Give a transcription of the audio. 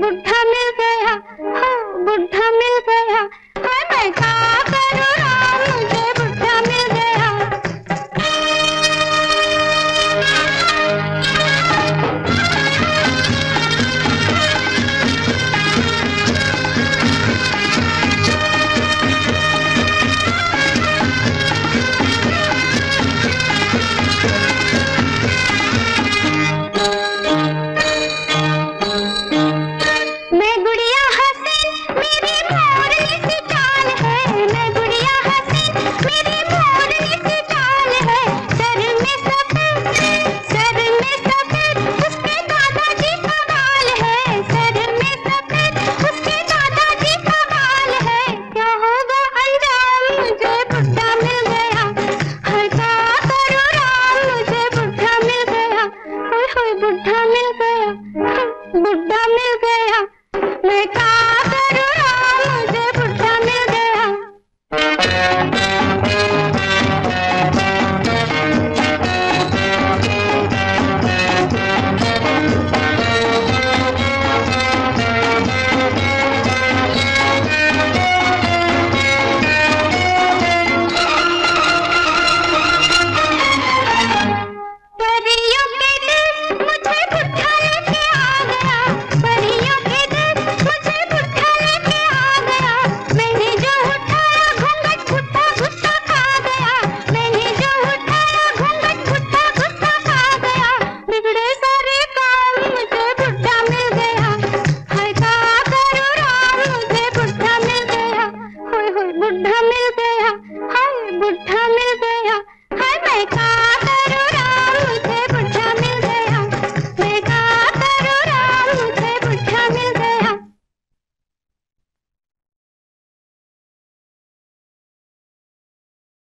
बुढ़ा मिल गया हाँ बुढ़ा मिल गया। हाँ मैं क्या करूँ?